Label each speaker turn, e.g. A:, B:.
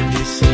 A: You. yourself.